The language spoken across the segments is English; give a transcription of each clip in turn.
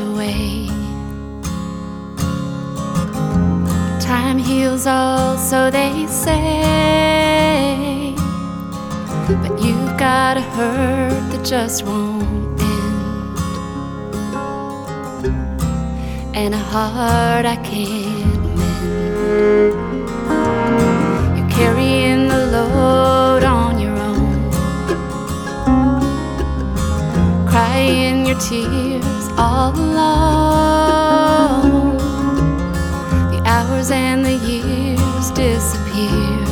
away. Time heals all, so they say. But you've got a hurt that just won't end. And a heart I can't mend. Tears all alone. The hours and the years disappear.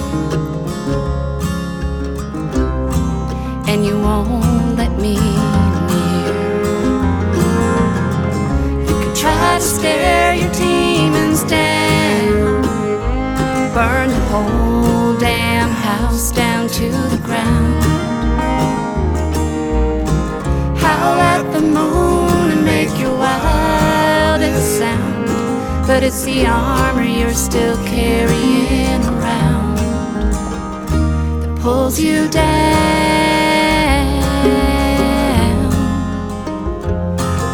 And you won't let me near. You could try to stare your demons down. Burn the whole damn house down to the ground. But it's the armor you're still carrying around that pulls you down,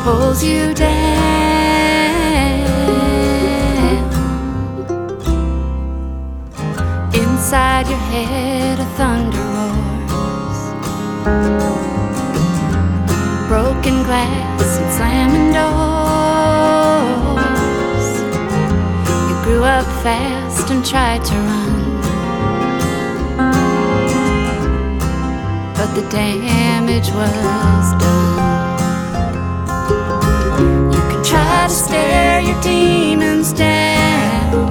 pulls you down. Inside your head, a thunder roars broken glass and slamming doors. Fast and tried to run, but the damage was done. You can try to stare your demons down,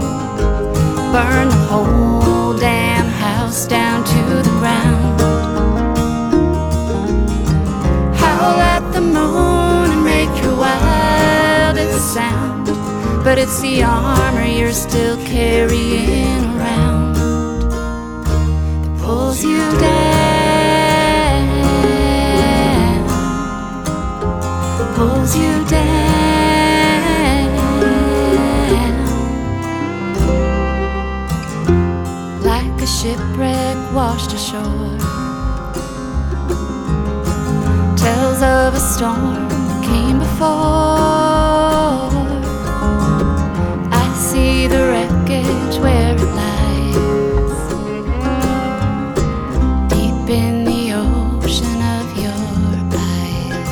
burn the whole damn house down to the ground. But it's the armor you're still carrying around that pulls you down, pulls you down. Like a shipwreck washed ashore. Tells of a storm that came before. Where it lies, deep in the ocean of your eyes.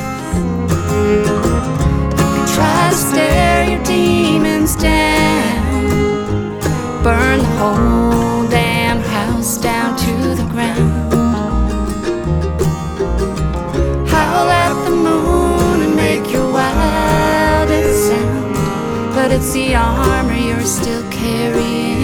You try to stare your demons down, burn the whole It's the armor you're still carrying